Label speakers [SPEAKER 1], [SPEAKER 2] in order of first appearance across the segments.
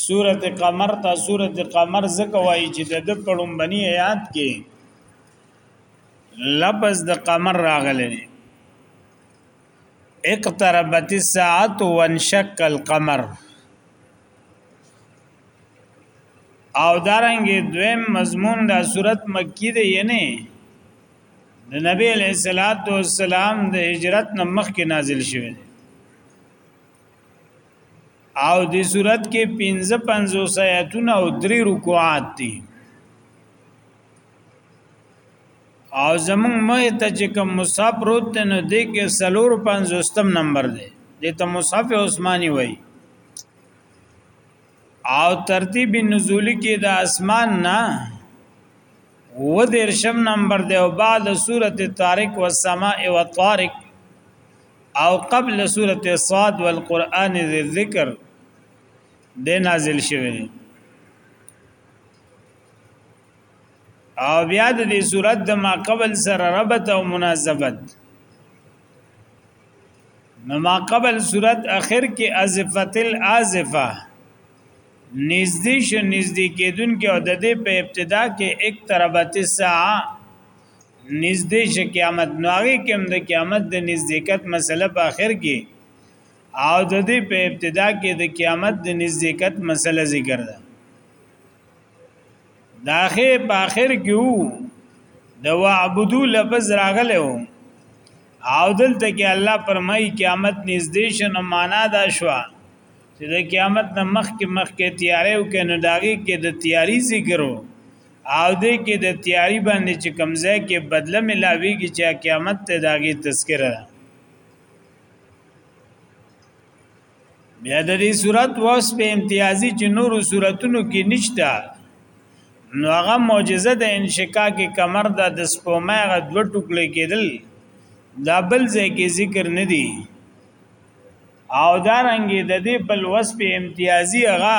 [SPEAKER 1] سورت قمر ته سورت قمر ځکه وایي چې د د پړم بنی آیات کې لفظ د قمر راغلی دی اقتربت الساعت وانشق القمر او دارنګ دویم مضمون دا صورت مکی دی یعنی د نبی علیہ الصلات والسلام د هجرت نه مخکې نازل شوی دی او دې صورت کې 55 آیاتونه او 3 رکوعات دي او زمون مه ته چې کوم مصحف روت نه دې کې سلور 50 نمبر دی دې ته مصحف عثماني وایي او ترتیب نزولی کې د اسمان نه و درشم نمبر دی او بعد سورته طارق والسماء والطارق او قبل سورته صاد والقران ذکر د نازل شوی او بیا د دې صورت د ما قبل سره ربط او مناسبت نو ما قبل صورت اخر کې ازفت الازفه نږدې شو نږدې کېدون کې او د دې په ابتدا کې اقتربت الساعه نږدې شي قیامت نو هغه کې هم د قیامت د نزدېکت مسله په اخر کې او د دې په ابتدا کې د قیامت د نزدېکت مسله ذکر ده داخه په اخر کې وو د وعبدو لفظ راغله وو او دلته کې الله فرمایي قیامت نږدې شنه معنا دا شو چې د قیامت نه مخکې مخکې تیارې او کې نو داږي کې د تیاری ذکر وو او دې کې د تیاری باندې چې کمزه کې بدله ملاویږي چې قیامت ته داګه تذکرہ ده بیا د دې صورت واس په امتیازي چې نورو صورتونو کې نشته نو هغه معجزه د انشقاق کمر د د سپومه غ دوه ټوکلې کېدل دا بل ځای کې ذکر نه دی او دا رنګې د دې بل وصف امتیازي هغه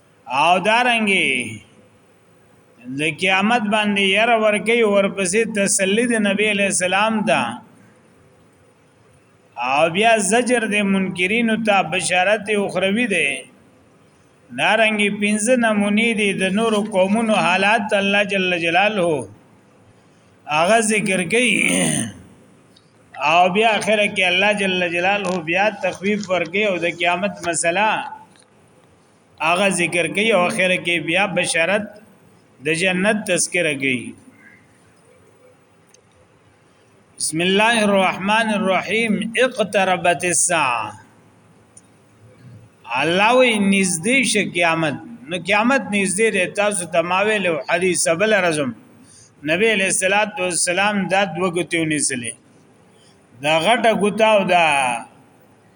[SPEAKER 1] او دارنګي د قیامت باندې ير ورکی ورپسې تسلی د نبی علی السلام دا او بیا زجر د منکرین ته بشارت اخروی ده دارنګي پنځه نمونې دي د نورو قومونو حالات الله جل جلاله هغه ذکر کوي او بیا اخره کې الله جل جلاله بیا تخویف ورکي او د قیامت مسله هغه ذکر کوي او اخر کې بیا بشارت د جنت تذکرہ کوي بسم الله الرحمن الرحیم اقتربت الساعه الله وی نږدې شه قیامت نو قیامت نږدې ده تاسو تماوي له حدیث بل رزم نبی علیہ الصلوۃ والسلام دا دوه غتیو نسله دا غټه غتا او دا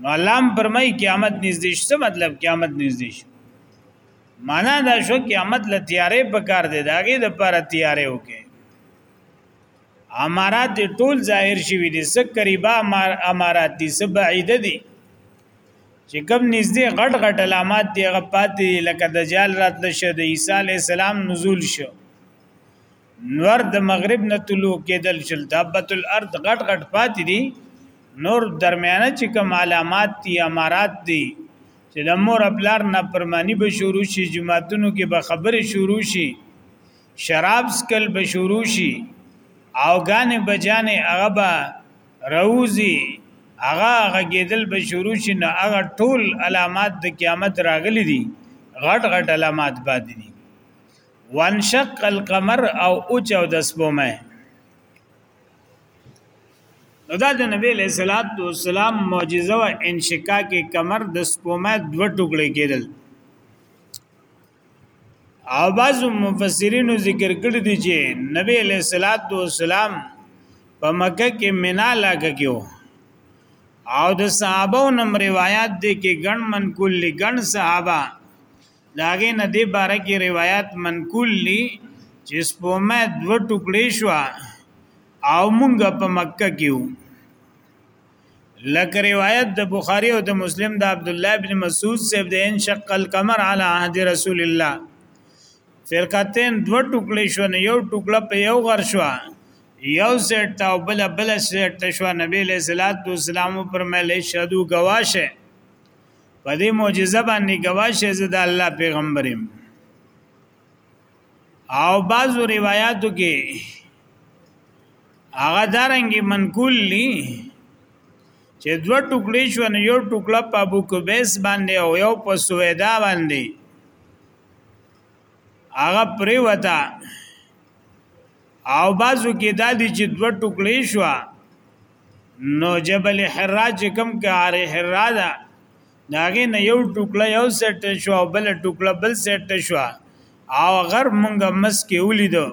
[SPEAKER 1] نو الله پرمای قیامت نږدې شو څه مطلب قیامت نږدې شو معنا دا شو قیامت له تیارې په کار دی داګه د پر تیارې وکي امارات ټول ظاهر شوی دي څه قریبا امارات دي څه بعید دي چې کوم نږدې غټ غټ علامات دی غپاتې لکه دجال راتل شه د عیسی علی السلام نزول شو نور د مغرب نه طلوع کېدل شل دابت الارض غټ غټ پاتې دي نور درمیانه چې کوم علامات دي امارات دي چې د مور خپلار نه پرمانی به شروع شي جماعتونو کې به خبرې شروع شي شراب سکل به شروع شي او غانې بجانې هغه به روزي هغه غګېدل به شروع شي نه هغه ټول علامات د قیامت راغلي دي غټ غټ علامات پاتې دي وانشق القمر او اوچ او د سپومه نو دا د نبی له صلوات و سلام معجزه او انشقاق کمر د سپومه دوه ټوکړي کېدل او بعض مفسرین ذکر کړی دی چې نبی له صلوات و سلام په مکه کې مینا لاګه کېو او د صحابه نم روایت دی کې ګڼ من کلی ګڼ صحابه داغه نه دی باره کې روایت منقول لی چې سپومه دو ټوکړې شو او مونږ په مکه کې وو لکه روایت د بخاری او د مسلم د عبد الله ابن مسعود سیب د ان شق القمر علی عهد رسول الله فرقتين دو ټوکړې شو نه یو ټوکړه په یو غر شو یو سیټ تا او بل بل سیټ شو نبی له صلوات و سلام پر مې له شهدو گواشه په دې معجزه باندې گواشه زه د الله پیغمبرم او بعضو روایتو کې هغه دارنګي منقول لی چې دوه ټوکړې شو نو یو ټوکړه په ابو کبیس باندې او یو په سویدا باندې هغه پریوتا او بازو کې دا دي چې دوه ټوکړې شو نو جبل حرا چې کم کار حرا ده داغه نه یو ټوکړه یو سیټ شو او بل ټوکړه بل سیټ شو او غر مونږه مس کې ولیدو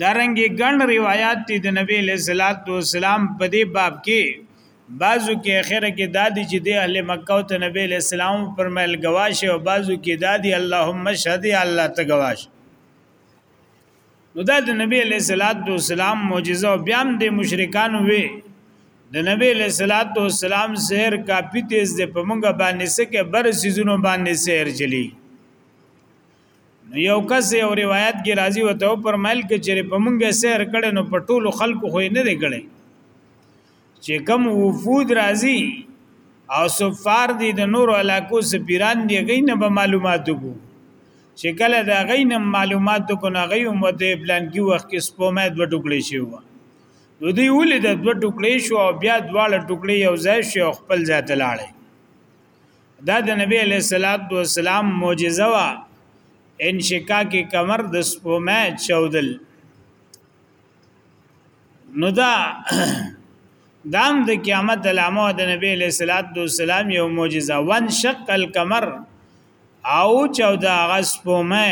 [SPEAKER 1] دارنګي ګڼ روایت دي د نبی له صلوات و سلام په دې باب کې بعضو کې اخره کې دادی چې د اهل مکه او ته نبی له سلام پر مل گواشه او بعضو کې دادی اللهم شهد الله ته گواشه نو دا د نبی علیہ الصلات والسلام معجزه او بیا هم د مشرکان وې د نبی علیہ الصلات والسلام سحر کافی تیز دی په مونږه باندې سکه بر سيزونو باندې سحر چلی یو کس یو روایت کې راځي وته پر مل کې چې په مونږه سحر کړي نو په ټولو خلکو خو نه دی کړي چې کوم وفود راځي او سفار دي د نور علاقو سفیران دي غي نه به معلوماتو کو چې کله دا غي نه معلوماتو کو نه غي هم ته پلان کې وخت کې سپومه د ټوکړې شي و نو دی ولې د دوه ټوکړې شو او بیا دواړه ټوکړې یو ځای شو خپل ځای ته لاړې دا د نبی علیہ الصلات والسلام معجزه وا انشکاک کمر د سپومه چودل نو دا دام د قیامت علامه د نبی له صلوات و سلام یو معجزه وان شق القمر او چودا غس پومه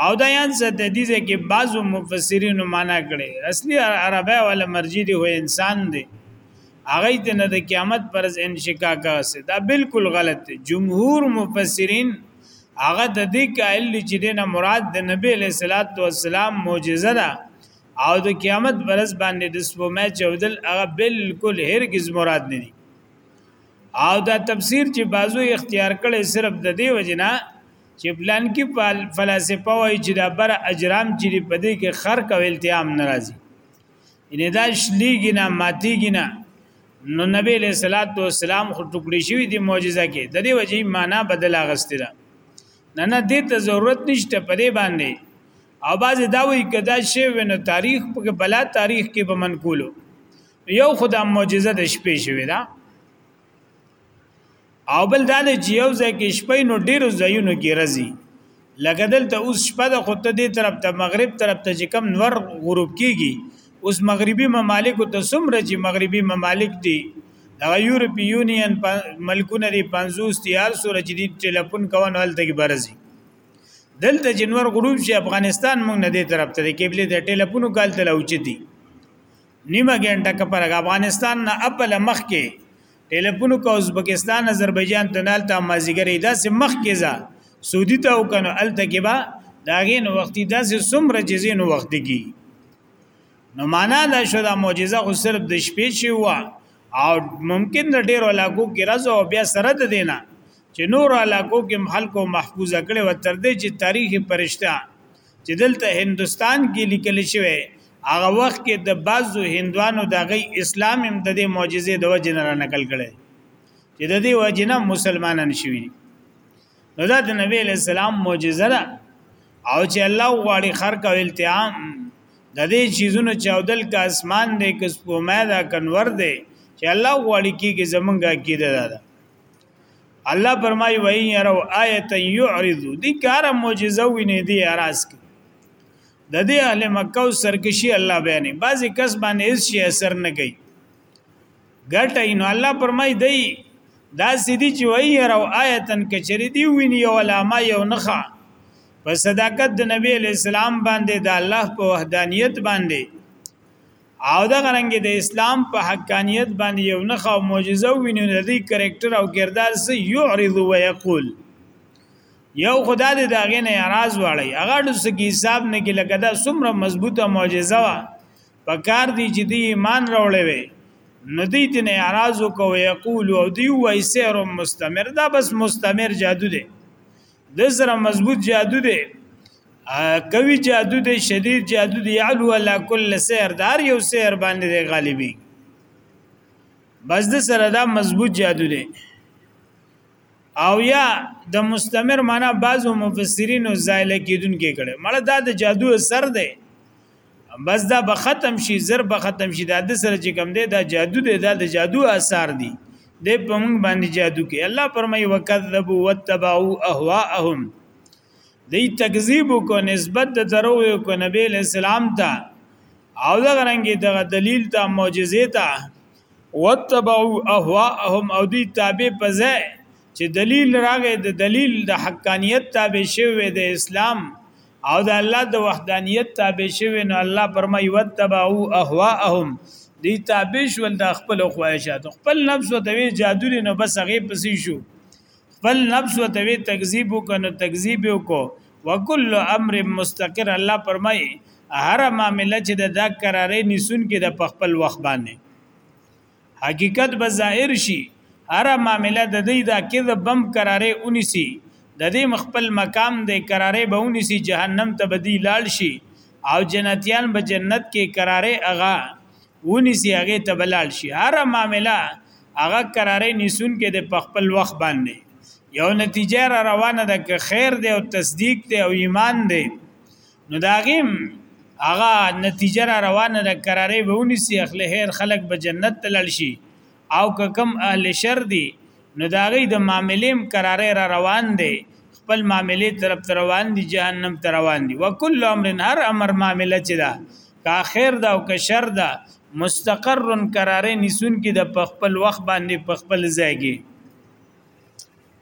[SPEAKER 1] او دا یان څه د دې کې بعضو مفسرین معنا کړي اصلي عربه ولا مرجی دی هو انسان دی هغه ته نه د قیامت پرز انشقاق اسه دا بالکل غلط دی جمهور مفسرین هغه د دې قائل دي چې دینه مراد د نبی علیہ الصلات والسلام معجزه ده او د قیامت برز باندې د سپومې چودل هغه بالکل هرگز مراد نه دي او دا تفسیر چې بازو اختیار کړي صرف د دې وجنه چې پلان کې فلسفه وایي چې دا بر اجرام چې په دې کې خر کوي التیام ناراضي ان دا شلیږي نه ماتيږي نه نو نبی له صلوات و سلام خو ټوکړي شوی دی معجزه کې د دې وجې معنا بدل اغستې ده نه نه دې ته ضرورت نشته په دې باندې او باز دا وی کدا شی ونه تاریخ په بلا تاریخ کې به منقولو یو خدا معجزه د شپې شوی ده او بل دا چې یو ځای کې شپې نو ډیرو ځایونو کې رزي لکه دلته اوس شپه د خود دې طرف ته مغرب طرف ته چې کم نور غروب کیږي اوس مغربي ممالک ته څومره چې مغربي ممالک دي دا یورپی یونین ملکونه دي 50 تیار سره چې دي ټلیفون کوون هلته کې برزي دلته جنور غروب شي افغانستان مونږ نه دې طرف ته قبله ته ټلیفون کال ته لوچتي نیمه ګنټه کپر افغانستان نه خپل مخ کې ټلیفون کو ازبکستان آذربایجان ته نال ته مازیګری داسې مخ کې ځه سعودي ته او کنه الته کې با داغې نو وختي داسې څومره جزې نو وخت کې نو معنا دا شو دا معجزه خو صرف د شپې شي وا او ممکن د ډېر علاقو کې راز او بیا سره د دینه چې نور علاقو کې خلکو محفوظه کړي و تر دې چې تاریخي پرشته چې دلته هندستان کې لیکل شوی هغه وخت کې د بعضو هندوانو د غي اسلام هم د دې معجزې د وجه نه نقل کړي چې د دې وجه نه مسلمانان شوي نو دا د نبی له سلام معجزه ده او چې الله غواړي خرق او التهام د دې چیزونو چاودل کا اسمان دې کس په ماده کنور دې چې الله غواړي کیږي زمونږه کیده ده الله فرمای وای یرو آیت یعرض دی کار معجزه ویني دی اراس کی د دې اهل مکه او سرکشي الله بیان بعضی کس باندې هیڅ شي اثر نه کوي ګټه نو الله فرمای دی دا سیدی چې وای یرو آیتن کچری دی ویني او علامه یو نخا په صداقت د نبی اسلام باندې د الله په وحدانیت باندې او دا غرنګ د اسلام په حقانیت باندې یو نه خو معجزه ویني د دې کریکټر او کردار سه یعرض و یقول یو خدا دې دا غي نه اعتراض واړی هغه د سګي حساب نه کې لکه دا څومره مضبوطه معجزه وا پکار دی چې دې ایمان راولې وي ندی دې نه اعتراض وکوي یقول او دی وای سحر مستمر دا بس مستمر جادو دی د سره مضبوط جادو دی کوي جادو دی شدید جادو دی علو علا کل سحر دار یو سحر باندې دی غالبي بس د سره دا مضبوط جادو دی او یا د مستمر معنا بعضو مفسرینو زایل کیدون کې کړي مړه دا د جادو اثر دی بس دا به ختم شي زر به ختم شي دا د سره چې کم دی دا جادو دی دا د جادو آثار دي د پمن باندې جادو کې الله پرمای وکذبوا وتبعوا اهواهم دی تکذیب کو نسبت د درو کو نبی اسلام ته او دا غرنګي دغه دلیل ته معجزه ته وتبعوا اهواهم او دی تابع پزه چې دلیل راغې د دلیل د حقانیت تابع شوی د اسلام او د الله د وحدانیت تابع شوی نو الله فرمای وتبعو اهواهم دی تابع شول د خپل خواهشات خپل نفس او دوی جادو دی نو بس هغه پسې شو خپل نفس او دوی تکذیب وکنو تکذیب وکړو وکل امر مستقر الله فرمای هر معاملې چې د دا قرارې نسون کې د خپل وخت باندې حقیقت به ظاهر شي هر معامله د دې دا کذب بم قرارې اونیسی د دې مخبل مقام دې قرارې به اونیسی جهنم ته بدی لاړ شي او جنتیان به جنت کې قرارې اغا اونیسی هغه ته بلاړ شي هر معامله هغه قرارې نیسون کې د پخپل وخت باندې یو نتیجه را روانه ده که خیر دی او تصدیق دی او ایمان دی نو داغیم هغه نتیجه را روانه ده قرارې به ونیسي اخله هر خلک به جنت ته لاړ شي او که کم اهل شر دي نو دا غي د معاملېم قرارې را روان دي خپل معاملې طرف ته روان دي جهنم ته روان دي وکل امر هر امر معاملې چې ده کا خیر ده او که شر ده مستقر قرارې نسون کې د خپل وخت باندې خپل ځای کې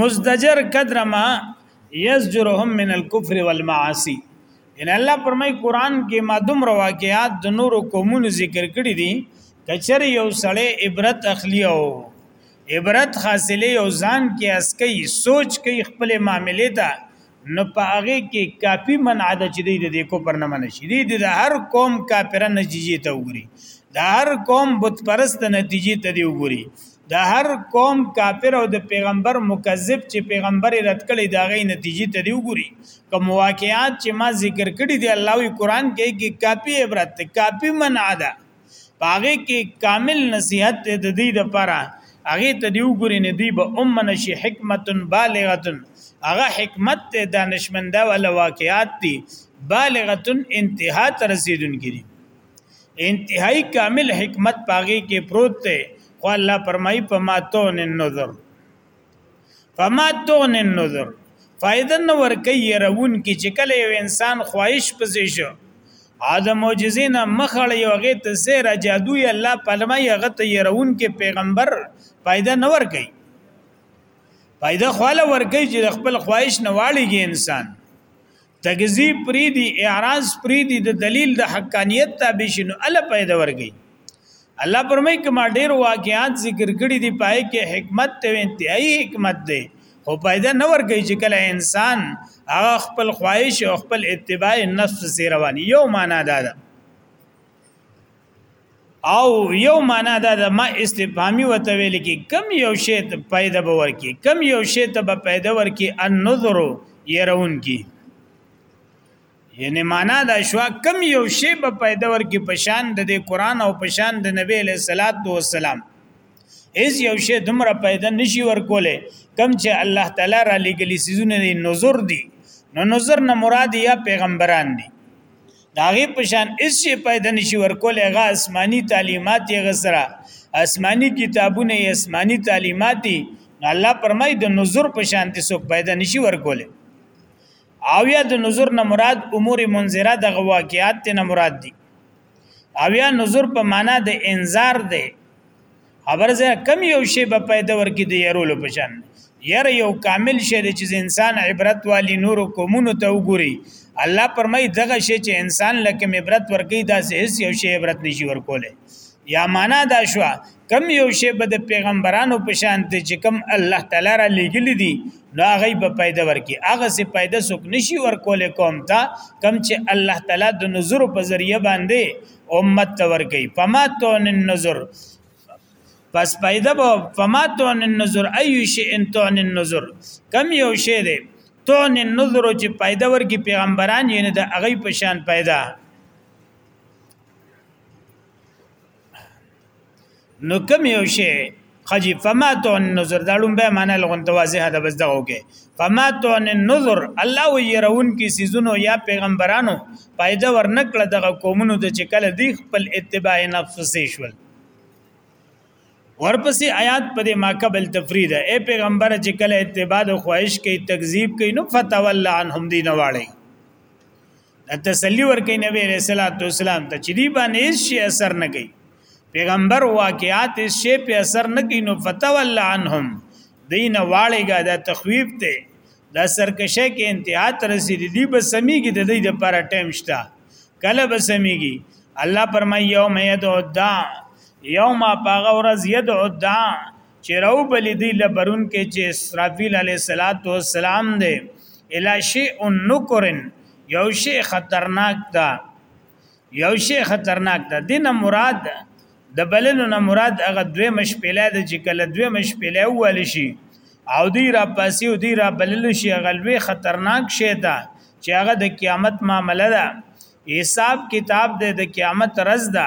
[SPEAKER 1] مزدجر قدر ما یزجرهم من الكفر والمعاصی ان الله پرمای قران کې ما دوم رواقعات د نور قومونو ذکر کړی دي کچر یو سړی عبرت اخلی او عبرت حاصلې او ځان کې اسکی سوچ کوي خپل معاملې ته نو په هغه کې کافی منع ده چې دی د کوپر نه منع شي دی د هر قوم کافر نتیجې ته وګوري د هر قوم بت پرست نتیجې ته دی وګوري د هر قوم کافر او د پیغمبر مکذب چې پیغمبر رد کړي دا غي نتیجې ته دی وګوري کوم واقعات چې ما ذکر کړي دی الله وی قران کې کې کافی عبرت کافی منع ده پاغه کې کامل نصيحت ته د دې لپاره هغه ته دی وګوري نه دی به ام نشي حکمت بالغه هغه حکمت ته دانشمنده ول واقعات دي بالغه انتها ته رسیدونکي دي انتهایی کامل حکمت پاغه کې پروت ته خو الله فرمای په ماتو نظر فما تغن النذر فائدہ نه ور کوي يرون کې چې کله یو انسان خواهش پسې شو ادم معجزې نه مخړ یو غي ته سیر جادو ی الله پلمه یو غته يرون کې پیغمبر فائدہ نه ور کوي فائدہ خواله ور کوي چې خپل خواهش نه واړيږي انسان تکذیب پری دی اعراض پری دی د دلیل د حقانیت تابع شنو ال پیدا ورګي الله پرمې کما ډیر واقعات ذکر کړي دی پای کې حکمت ته انتهایی حکمت دی خو پیدا نه ورګي چې کله انسان هغه خپل خواهش او خپل اتباع نفس سره روان یو معنا دا ده او یو معنا دا د ما استفهامی وته ویل کی کم یو شی ته پیدا باور کی کم یو شی ته به پیدا ور کی النظر يرون کی یعنی معنا دا شو کم یو شی به پیدا ور کی پشان د قران او پشان د نبی له صلوات و سلام هیڅ یو شی دومره پیدا نشي ورکوله کم چې الله تعالی را لګلی سيزونه نظر دي نو نظر نه مراد یا پیغمبران دي داغه پشان اس شي پیدا نشي ورکول هغه آسماني تعلیمات یې غسرہ آسماني کتابونه یې آسماني تعلیمات دي الله پرمای د نظر پشان دي سو پیدا نشي ورکول او یا د نظر نه مراد امور منذره د واقعات نه مراد دي او یا نظر په معنا د انذار دی خبر زه کم یو شی به پیدا ورکی د يرولو پشان ير یو کامل شی چې انسان عبرت والی نور قومونو ته وګوري الله پرمای دغه شی چې انسان لکه عبرت ورکی دا هیڅ یو شی عبرت نشي ورکوله یا معنا دا شو کم یو شی به د پیغمبرانو پشان ته چې کم الله تعالی را لګل دي نو هغه به پیدا ورکی هغه سي پیدا سوک نشي ورکوله قوم ته کم چې الله تعالی د نظر په ذریعہ باندې امت ته ورکی فما تون النظر پس پیدا به فما تون النظر ایو شی ان تون النظر کم یو شی دی تون النظر چې پیدا ورکی پیغمبران یې نه د اغي پشان پیدا نو کوم یو شی خجی فما تو النظر دا لوم به معنی لغون توازیه ده بس دغه کې فما تو النظر الله ويرون کې سيزونو یا پیغمبرانو پایده ورنکړه دغه قومونو د چکل دی خپل اتباع نفس شول ورپسې آیات په دې ماقبل تفرید اے پیغمبر چې کله اتباع د خواهش کوي تکذیب کوي نو فتول عنهم دین واړي تسلی ورکې نبی رسول الله والسلام ته چې دی باندې شي اثر نه کوي پیغمبر واقعات شي په اثر نه کوي نو فتول عنهم دین واړېګا دا تخویب ته دا سرکشه کې انتها تر رسیدي دی به سميږي د دې لپاره ټایم شته کله به سميږي الله پرمای یوم یدعو الدع یوم پاغه ورځ یدعو الدع چې راو بلی دی لبرون کې چې اسرافیل علیه الصلاۃ والسلام دی الا شیء نکرن یو شی خطرناک دا یو شی خطرناک دا دینه مراد د بللو نه مراد هغه دوی مشپله د چې کله دوی مشپله ول شي او دی را پاسي او دی را بللو شي هغه لوی خطرناک شی دا چې هغه د قیامت معامله ده حساب کتاب د قیامت رز ده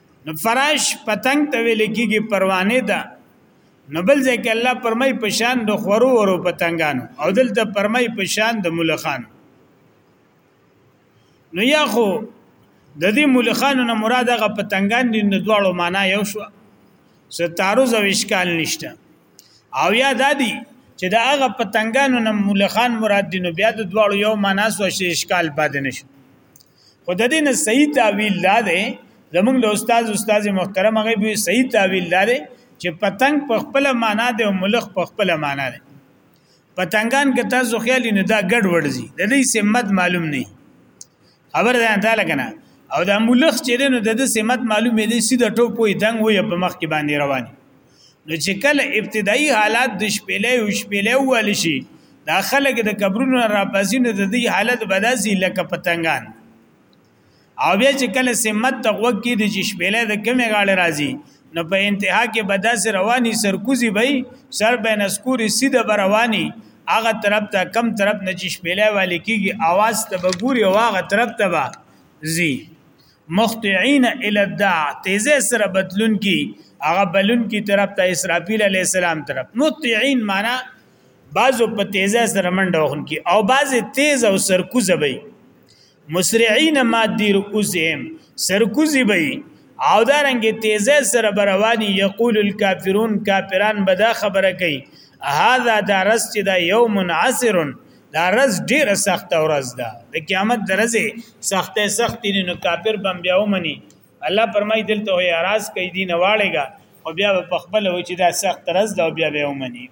[SPEAKER 1] نو فراش پتنګ ته ویل کېږي پروانه ده نو بل ځکه الله پرمای پشان د خورو ورو پتنګانو او دلته پرمای پشان د ملخانو نو یا خو د دې ملخانو نه مراد هغه پتنګان دي د دواړو معنا یو شو ستاروز او اشکال نشته او یا دادی چې د هغه پتنګانو نه ملخان مراد دي نو بیا د دواړو یو معنا سو شي اشکال پاتې نشو خو د دې نه صحیح تعویل دا دی زمونږ د استاد استاد محترم هغه به صحیح تعویل دا دی چې پتنګ په خپل معنا دی او ملخ په خپل معنا دی پتنګان که تاسو خیال نه دا ګډ وړځي د دې سمت معلوم نه خبر ده انده لګنه او دا ملخ چې نو د دې سمت معلوم دی سیده ټوپوي دنګ وي په مخ کې باندې رواني نو چې کله ابتدایي حالات د شپېلې او شپېلې وال شي دا خلک د قبرونو را پاسینو د دې حالت بداسي لکه پتنګان او بیا چې کله سمت تغوک کې د شپېلې د کمې غاړه راځي نو په انتها کې بداس رواني سرکوزي وي سر به نسکوري سیده رواني هغه طرف ته کم طرف نه چې شپېلې والي کېږي اواز ته بګوري او هغه طرف ته به زی مختعين الى الداع تیزه سره بدلون کی هغه بلون کی طرف ته اسرافیل علی السلام طرف مختعين معنا بعضو په تیزه سره منډه وخون کی او بعض تیز او سرکوزه وي مسرعين ما دیر اوزهم سرکوزي وي او دارنګ تیزه سره برواني یقول الکافرون کافران بدا خبره کوي هاذا دارس چې دا یوم عسر دا رز ډیره سخت ورځ ده د قیامت درځي سختې سختې نه کافر بم بیا ومني الله پرمای دلته هي اراز کوي دین واړېګا او بیا په خپل و چې دا سخت رز ده بیا به ومني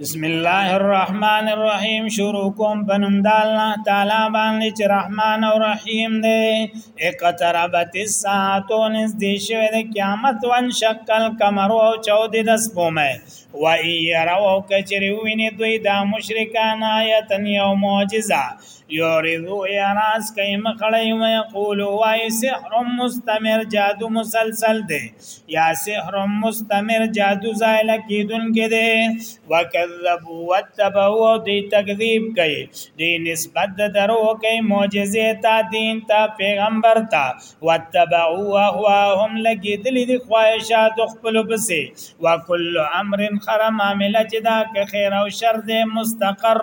[SPEAKER 1] بسم الله الرحمن الرحیم شروع کوم بنم د الله تعالی باندې چې رحمان او رحیم دی اقتربت الساعه نزدې شوه د قیامت وان شکل کمر او چود د سپومه و یرو کچری ویني دوی دا مشرکان آیتن یو معجزه یوریدو یاراز کای مخړی و یقول وای سحر مستمر جادو مسلسل دی یا سحر مستمر جادو زایل کیدون کې دی وکذب وتبعوا دی تکذیب کای دی نسبت درو کای معجزه تا دین تا پیغمبر تا وتبعوا اهواهم لګی دلی دی خواهشات خپل بسې وکل امر خرم عامله چې دا که خیر او شر دی مستقر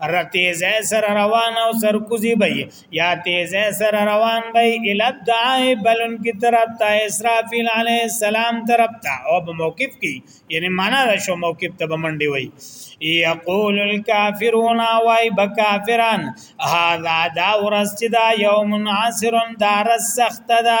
[SPEAKER 1] را تیزه سر روان او سرکوزی بی یا تیزه سر روان بی الاد دعای بلن کی طرف تا اسرافیل علیه السلام طرف تا او په موقف کی یعنی معنا دا شو موقف ته بمنډی وی یقول الكافرون وای بکافران هذا دا ورځ چې دا یوم عسر دا رس سخت ده